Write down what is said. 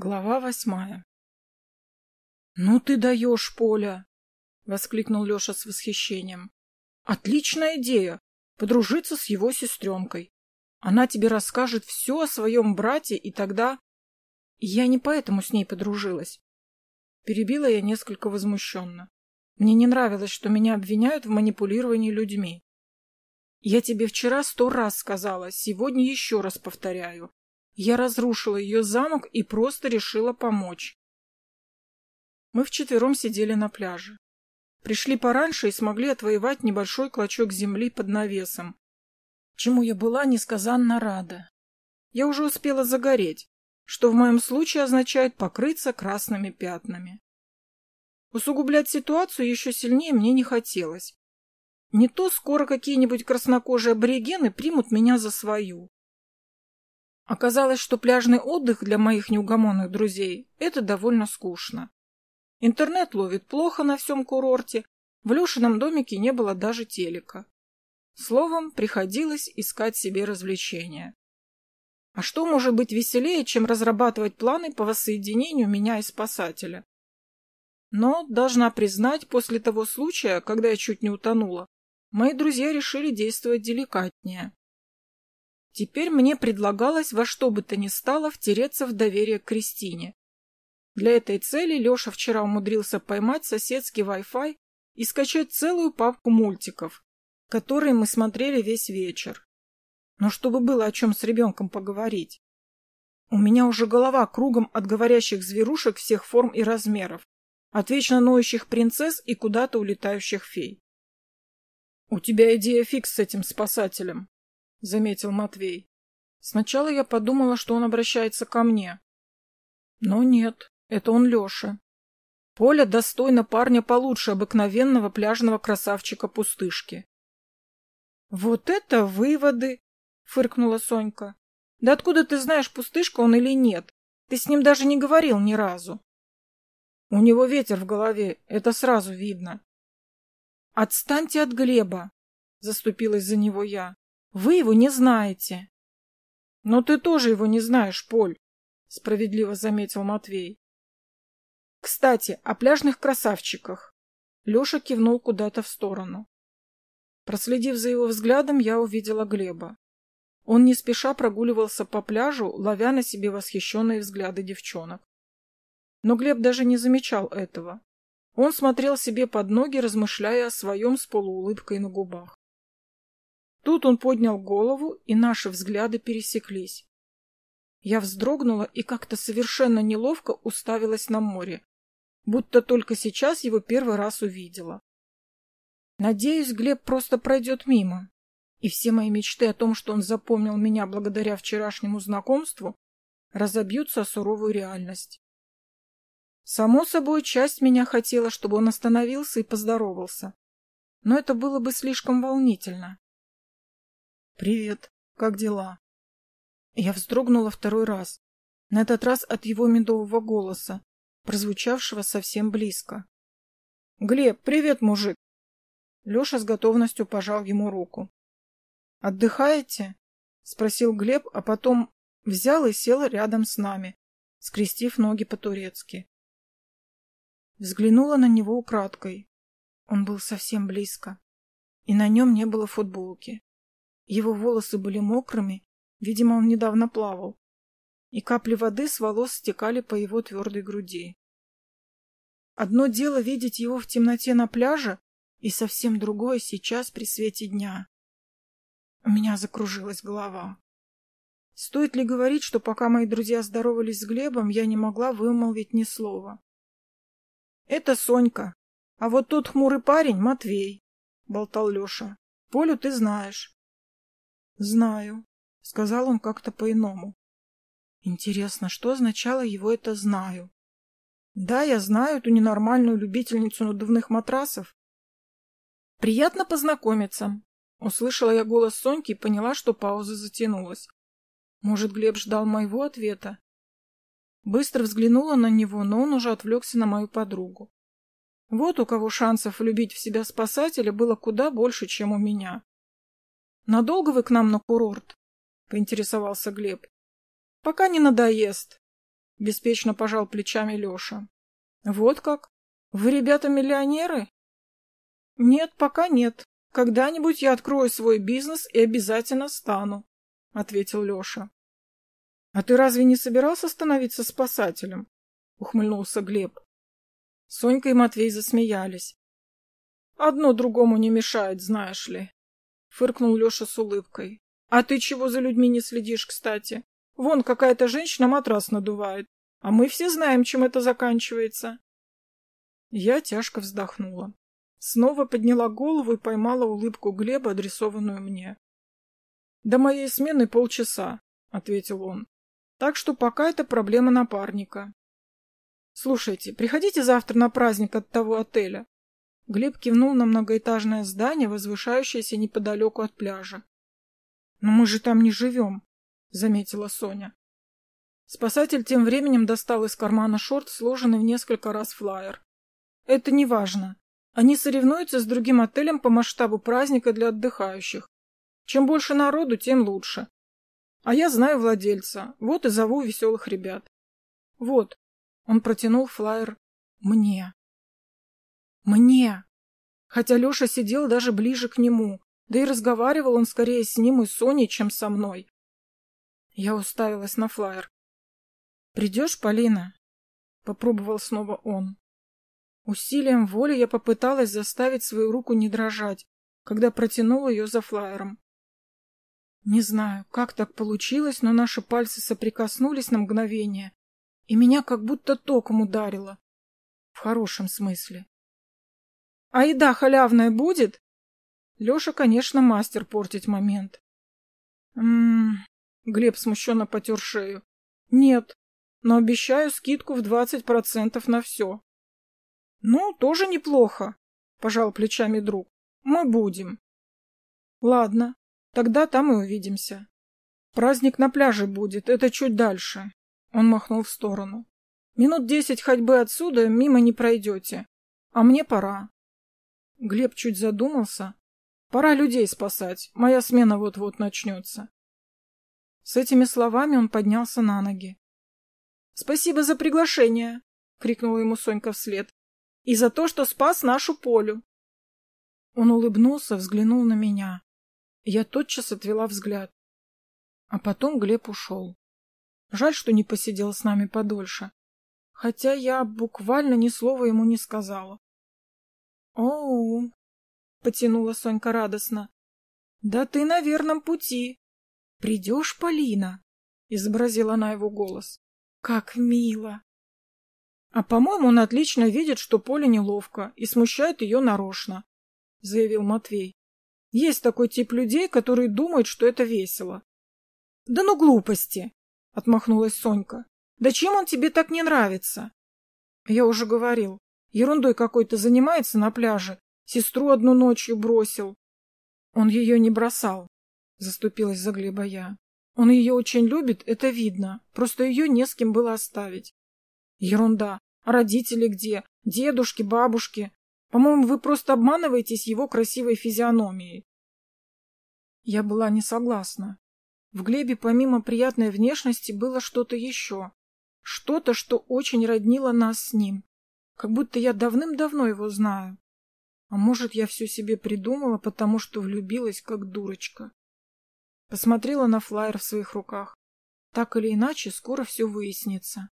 Глава восьмая «Ну ты даешь, Поля!» — воскликнул Леша с восхищением. «Отличная идея! Подружиться с его сестренкой. Она тебе расскажет все о своем брате, и тогда...» «Я не поэтому с ней подружилась». Перебила я несколько возмущенно. Мне не нравилось, что меня обвиняют в манипулировании людьми. «Я тебе вчера сто раз сказала, сегодня еще раз повторяю. Я разрушила ее замок и просто решила помочь. Мы вчетвером сидели на пляже. Пришли пораньше и смогли отвоевать небольшой клочок земли под навесом, чему я была несказанно рада. Я уже успела загореть, что в моем случае означает покрыться красными пятнами. Усугублять ситуацию еще сильнее мне не хотелось. Не то скоро какие-нибудь краснокожие аборигены примут меня за свою. Оказалось, что пляжный отдых для моих неугомонных друзей – это довольно скучно. Интернет ловит плохо на всем курорте, в Лешином домике не было даже телека. Словом, приходилось искать себе развлечения. А что может быть веселее, чем разрабатывать планы по воссоединению меня и спасателя? Но, должна признать, после того случая, когда я чуть не утонула, мои друзья решили действовать деликатнее. Теперь мне предлагалось во что бы то ни стало втереться в доверие к Кристине. Для этой цели Леша вчера умудрился поймать соседский Wi-Fi и скачать целую папку мультиков, которые мы смотрели весь вечер. Но чтобы было о чем с ребенком поговорить. У меня уже голова кругом от говорящих зверушек всех форм и размеров, от вечно ноющих принцесс и куда-то улетающих фей. — У тебя идея фикс с этим спасателем, — заметил Матвей. Сначала я подумала, что он обращается ко мне. Но нет, это он Леша. Поля достойна парня получше обыкновенного пляжного красавчика-пустышки. — Вот это выводы! — фыркнула Сонька. — Да откуда ты знаешь, пустышка он или нет? Ты с ним даже не говорил ни разу. — У него ветер в голове, это сразу видно. — Отстаньте от Глеба! — заступилась за него я. Вы его не знаете. — Но ты тоже его не знаешь, Поль, — справедливо заметил Матвей. — Кстати, о пляжных красавчиках. Леша кивнул куда-то в сторону. Проследив за его взглядом, я увидела Глеба. Он не спеша прогуливался по пляжу, ловя на себе восхищенные взгляды девчонок. Но Глеб даже не замечал этого. Он смотрел себе под ноги, размышляя о своем с полуулыбкой на губах. Тут он поднял голову, и наши взгляды пересеклись. Я вздрогнула и как-то совершенно неловко уставилась на море, будто только сейчас его первый раз увидела. Надеюсь, Глеб просто пройдет мимо, и все мои мечты о том, что он запомнил меня благодаря вчерашнему знакомству, разобьются о суровую реальность. Само собой, часть меня хотела, чтобы он остановился и поздоровался. Но это было бы слишком волнительно. «Привет. Как дела?» Я вздрогнула второй раз, на этот раз от его медового голоса, прозвучавшего совсем близко. «Глеб, привет, мужик!» Леша с готовностью пожал ему руку. «Отдыхаете?» — спросил Глеб, а потом взял и сел рядом с нами, скрестив ноги по-турецки. Взглянула на него украдкой. Он был совсем близко, и на нем не было футболки. Его волосы были мокрыми, видимо, он недавно плавал, и капли воды с волос стекали по его твердой груди. Одно дело видеть его в темноте на пляже, и совсем другое сейчас при свете дня. У меня закружилась голова. Стоит ли говорить, что пока мои друзья здоровались с Глебом, я не могла вымолвить ни слова. — Это Сонька, а вот тот хмурый парень — Матвей, — болтал Леша. — Полю ты знаешь. «Знаю», — сказал он как-то по-иному. Интересно, что означало его это «знаю»? Да, я знаю эту ненормальную любительницу надувных матрасов. «Приятно познакомиться», — услышала я голос Соньки и поняла, что пауза затянулась. Может, Глеб ждал моего ответа? Быстро взглянула на него, но он уже отвлекся на мою подругу. Вот у кого шансов влюбить в себя спасателя было куда больше, чем у меня. «Надолго вы к нам на курорт?» — поинтересовался Глеб. «Пока не надоест». — беспечно пожал плечами Леша. Вот как? Вы, ребята, миллионеры? Нет, пока нет. Когда-нибудь я открою свой бизнес и обязательно стану, — ответил Леша. А ты разве не собирался становиться спасателем? — ухмыльнулся Глеб. Сонька и Матвей засмеялись. Одно другому не мешает, знаешь ли. Фыркнул Леша с улыбкой. А ты чего за людьми не следишь, кстати? Вон какая-то женщина матрас надувает. А мы все знаем, чем это заканчивается. Я тяжко вздохнула. Снова подняла голову и поймала улыбку Глеба, адресованную мне. «До моей смены полчаса», — ответил он. «Так что пока это проблема напарника». «Слушайте, приходите завтра на праздник от того отеля». Глеб кивнул на многоэтажное здание, возвышающееся неподалеку от пляжа. «Но мы же там не живем», — заметила Соня. Спасатель тем временем достал из кармана шорт сложенный в несколько раз флаер. Это не важно. Они соревнуются с другим отелем по масштабу праздника для отдыхающих. Чем больше народу, тем лучше. А я знаю владельца, вот и зову веселых ребят. Вот, он протянул флаер мне. Мне! Хотя Леша сидел даже ближе к нему, да и разговаривал он скорее с ним и Соней, чем со мной. Я уставилась на флаер. «Придешь, Полина?» — попробовал снова он. Усилием воли я попыталась заставить свою руку не дрожать, когда протянула ее за флаером. Не знаю, как так получилось, но наши пальцы соприкоснулись на мгновение, и меня как будто током ударило. В хорошем смысле. — А еда халявная будет? Леша, конечно, мастер портить момент. — М-м-м... Глеб смущенно потер шею. — Нет, но обещаю скидку в двадцать процентов на все. — Ну, тоже неплохо, — пожал плечами друг. — Мы будем. — Ладно, тогда там и увидимся. Праздник на пляже будет, это чуть дальше. Он махнул в сторону. Минут десять ходьбы отсюда мимо не пройдете. А мне пора. Глеб чуть задумался. Пора людей спасать, моя смена вот-вот начнется. С этими словами он поднялся на ноги. «Спасибо за приглашение!» — крикнула ему Сонька вслед. «И за то, что спас нашу Полю!» Он улыбнулся, взглянул на меня. Я тотчас отвела взгляд. А потом Глеб ушел. Жаль, что не посидел с нами подольше. Хотя я буквально ни слова ему не сказала. «Оу!» — потянула Сонька радостно. «Да ты на верном пути!» «Придешь, Полина?» — изобразила она его голос. Как мило! А, по-моему, он отлично видит, что Поле неловко и смущает ее нарочно, — заявил Матвей. Есть такой тип людей, которые думают, что это весело. — Да ну глупости! — отмахнулась Сонька. — Да чем он тебе так не нравится? — Я уже говорил. Ерундой какой-то занимается на пляже. Сестру одну ночью бросил. Он ее не бросал, — заступилась за Глеба я. Он ее очень любит, это видно. Просто ее не с кем было оставить. Ерунда. А родители где? Дедушки, бабушки? По-моему, вы просто обманываетесь его красивой физиономией. Я была не согласна. В Глебе помимо приятной внешности было что-то еще. Что-то, что очень роднило нас с ним. Как будто я давным-давно его знаю. А может, я все себе придумала, потому что влюбилась, как дурочка. Посмотрела на флаер в своих руках. Так или иначе, скоро все выяснится.